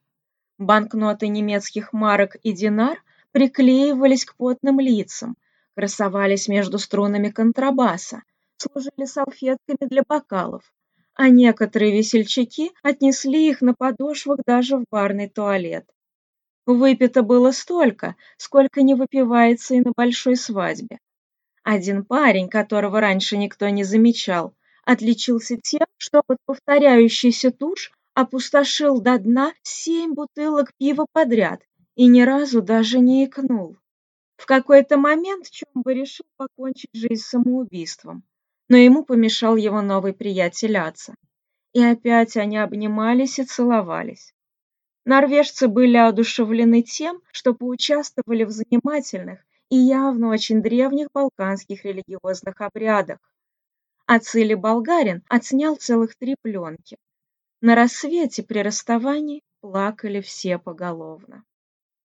Банкноты немецких марок и динар приклеивались к потным лицам, красовались между струнами контрабаса, служили салфетками для бокалов, а некоторые весельчаки отнесли их на подошвах даже в барный туалет. Выпито было столько, сколько не выпивается и на большой свадьбе. Один парень, которого раньше никто не замечал, отличился тем, что под повторяющийся тушь опустошил до дна семь бутылок пива подряд и ни разу даже не икнул. В какой-то момент Чумба решил покончить жизнь самоубийством, но ему помешал его новый приятель Аца. И опять они обнимались и целовались. Норвежцы были одушевлены тем, что поучаствовали в занимательных и явно очень древних балканских религиозных обрядах. Ацили Болгарин отснял целых три пленки. На рассвете при расставании плакали все поголовно.